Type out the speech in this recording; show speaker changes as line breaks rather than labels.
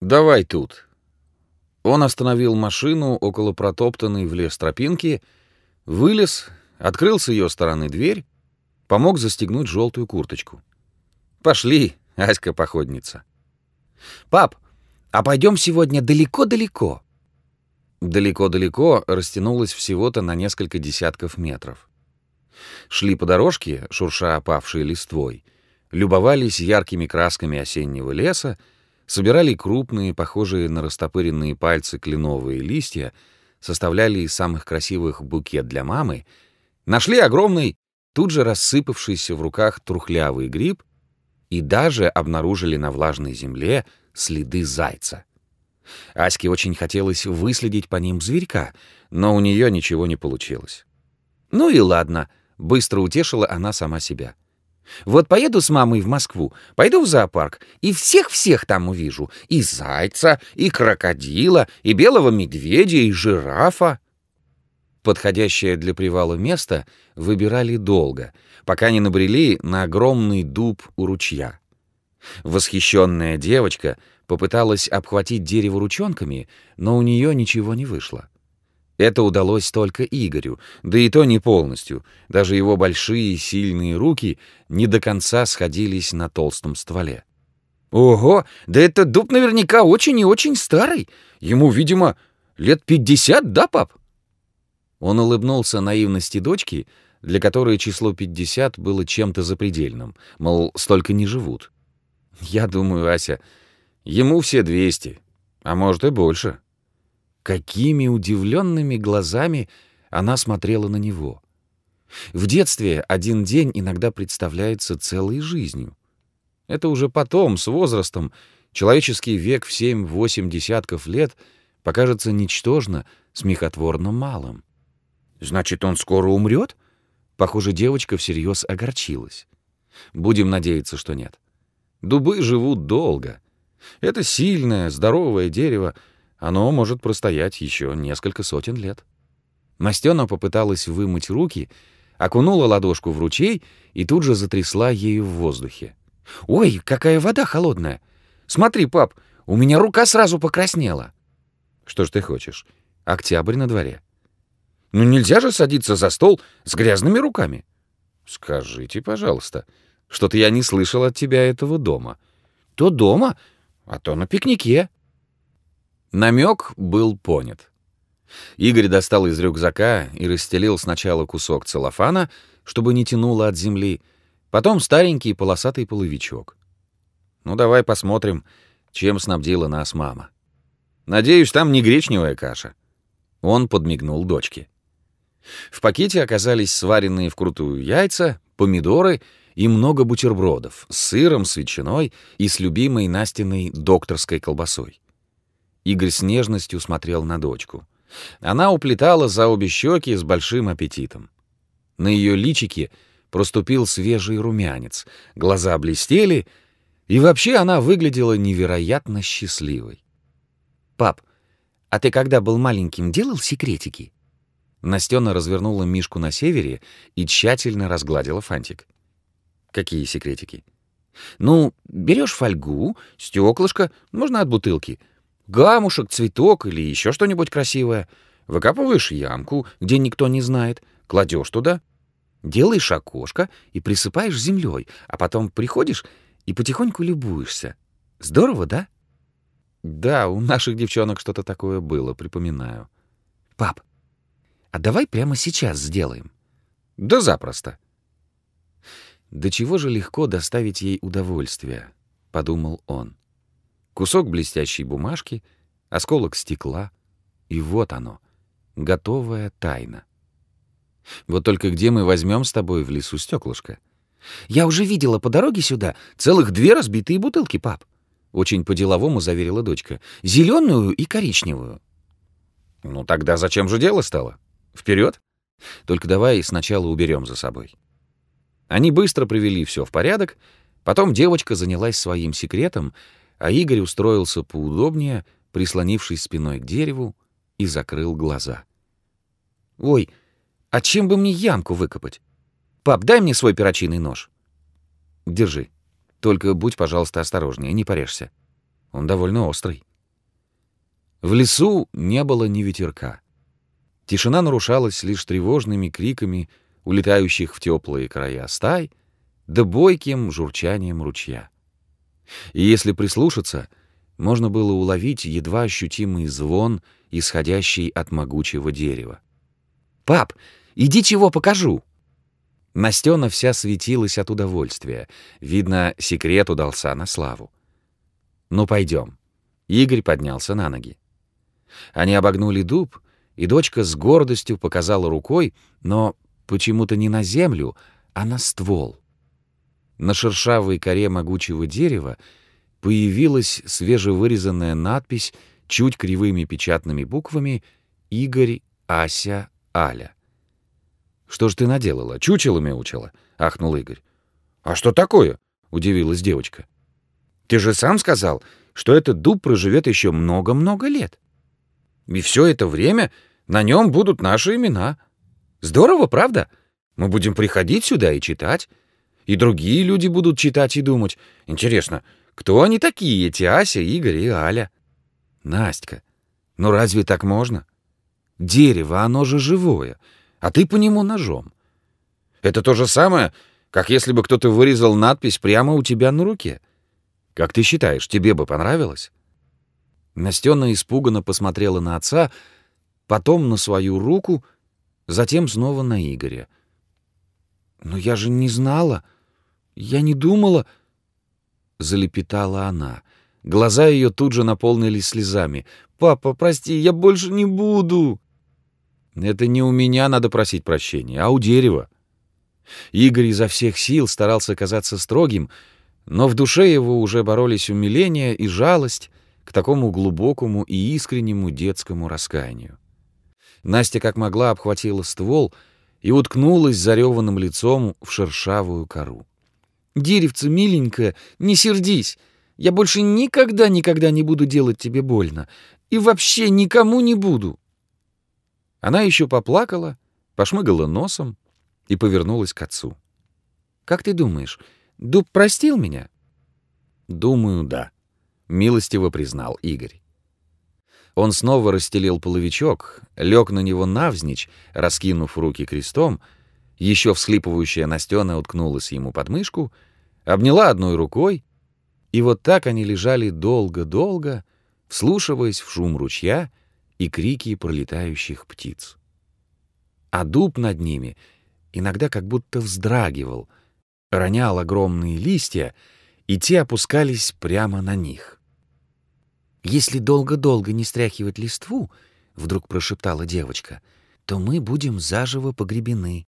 Давай тут. Он остановил машину около протоптанной в лес тропинки, вылез, открыл с ее стороны дверь, помог застегнуть желтую курточку. Пошли, Аська-походница.
Пап, а пойдем сегодня далеко-далеко.
Далеко-далеко растянулось всего-то на несколько десятков метров. Шли по дорожке, шурша опавшей листвой, любовались яркими красками осеннего леса, собирали крупные, похожие на растопыренные пальцы кленовые листья, составляли из самых красивых букет для мамы, нашли огромный, тут же рассыпавшийся в руках трухлявый гриб и даже обнаружили на влажной земле следы зайца. Аське очень хотелось выследить по ним зверька, но у нее ничего не получилось.
«Ну и ладно», — быстро утешила она сама себя. «Вот поеду с мамой в Москву, пойду в зоопарк, и всех-всех там увижу. И зайца, и крокодила, и белого медведя, и жирафа».
Подходящее для привала место выбирали долго, пока не набрели на огромный дуб у ручья. Восхищенная девочка попыталась обхватить дерево ручонками, но у нее ничего не вышло. Это удалось только Игорю, да и то не полностью. Даже его большие сильные руки не до конца сходились на толстом стволе.
«Ого, да этот дуб наверняка очень и очень старый. Ему, видимо, лет пятьдесят, да, пап?»
Он улыбнулся наивности дочки, для которой число пятьдесят было чем-то запредельным, мол, столько не живут. «Я думаю, Ася, Ему все 200, а может и больше. Какими удивленными глазами она смотрела на него. В детстве один день иногда представляется целой жизнью. Это уже потом, с возрастом, человеческий век в семь-восемь десятков лет покажется ничтожно смехотворно малым.
«Значит, он скоро умрет?»
Похоже, девочка всерьез огорчилась. Будем надеяться, что нет. Дубы живут долго — это сильное, здоровое дерево, оно может простоять еще несколько сотен лет. Настена попыталась вымыть руки, окунула ладошку в ручей и тут же затрясла ею в воздухе.
«Ой, какая вода холодная! Смотри, пап, у меня рука сразу покраснела!»
«Что ж ты хочешь? Октябрь на дворе».
«Ну нельзя же садиться за стол с грязными руками!»
«Скажите, пожалуйста, что-то я не слышал от тебя этого дома».
«То дома, а то на пикнике.
Намек был понят. Игорь достал из рюкзака и расстелил сначала кусок целлофана, чтобы не тянуло от земли, потом старенький полосатый половичок. Ну, давай посмотрим, чем снабдила нас мама. Надеюсь, там не гречневая каша. Он подмигнул дочке. В пакете оказались сваренные вкрутую яйца, помидоры и много бутербродов с сыром, с ветчиной и с любимой Настиной докторской колбасой. Игорь с нежностью смотрел на дочку. Она уплетала за обе щеки с большим аппетитом. На ее личике проступил свежий румянец, глаза блестели, и вообще она выглядела невероятно счастливой.
«Пап, а ты когда был маленьким, делал секретики?»
Настена развернула Мишку на севере и тщательно разгладила фантик. Какие секретики?
Ну, берешь фольгу, стеклышко, можно от бутылки, гамушек, цветок или еще что-нибудь красивое, выкапываешь ямку, где никто не знает, кладешь туда, делаешь окошко и присыпаешь землей, а потом приходишь и потихоньку любуешься. Здорово, да?
Да, у наших девчонок что-то такое было, припоминаю.
Пап, а давай прямо сейчас сделаем.
Да запросто. До чего же легко доставить ей удовольствие, подумал он. Кусок блестящей бумажки, осколок стекла, и вот оно, готовая тайна. Вот только где мы возьмем с тобой в лесу стеклышко?
Я уже видела по дороге сюда целых две разбитые бутылки, пап. Очень по-деловому заверила дочка. Зеленую и коричневую.
Ну тогда зачем же дело стало? Вперед! Только давай сначала уберем за собой. Они быстро привели все в порядок, потом девочка занялась своим секретом, а Игорь устроился поудобнее, прислонившись спиной к дереву, и закрыл глаза.
«Ой, а чем бы мне ямку выкопать? Пап, дай мне свой перочинный нож».
«Держи. Только будь, пожалуйста, осторожнее, не порежься. Он довольно острый». В лесу не было ни ветерка. Тишина нарушалась лишь тревожными криками улетающих в теплые края стай, да бойким журчанием ручья. И если прислушаться, можно было уловить едва ощутимый звон, исходящий от могучего дерева.
«Пап, иди чего покажу!»
Настена вся светилась от удовольствия. Видно, секрет удался на славу. «Ну, пойдем». Игорь поднялся на ноги. Они обогнули дуб, и дочка с гордостью показала рукой, но почему-то не на землю, а на ствол. На шершавой коре могучего дерева появилась свежевырезанная надпись чуть кривыми печатными буквами «Игорь, Ася, Аля». «Что ж ты наделала? Чучелами учила?» — ахнул Игорь.
«А что такое?»
— удивилась девочка.
«Ты же сам сказал, что этот дуб проживет еще много-много лет. И все это время на нем будут наши имена. Здорово, правда? Мы будем приходить сюда и читать. И другие люди будут читать и думать. Интересно, кто они такие, эти Ася, Игорь и Аля?
Настя, ну разве так можно? Дерево, оно же живое, а ты по нему ножом.
Это то же самое, как если бы кто-то вырезал надпись прямо у тебя на руке.
Как ты считаешь, тебе бы понравилось? Настена испуганно посмотрела на отца, потом на свою руку, затем снова на Игоря.
«Но я же не знала, я не думала...»
Залепетала она. Глаза ее тут же наполнились слезами.
«Папа, прости, я больше не буду!»
«Это не у меня надо просить прощения, а у дерева». Игорь изо всех сил старался казаться строгим, но в душе его уже боролись умиление и жалость к такому глубокому и искреннему детскому раскаянию. Настя как могла обхватила ствол и уткнулась зареванным лицом в шершавую кору.
«Деревце, миленькое, не сердись. Я больше никогда-никогда не буду делать тебе больно. И вообще никому не буду».
Она еще поплакала, пошмыгала носом и повернулась к отцу. «Как ты думаешь, Дуб простил меня? Думаю, да, милостиво признал Игорь. Он снова расстелил половичок, лег на него навзничь, раскинув руки крестом, еще всхлипывающая Настена уткнулась ему под мышку, обняла одной рукой, и вот так они лежали долго-долго, вслушиваясь в шум ручья и крики пролетающих птиц. А дуб над ними иногда как будто вздрагивал, ронял огромные листья, и те опускались прямо на них.
«Если долго-долго не стряхивать листву, — вдруг прошептала девочка, — то мы будем заживо погребены.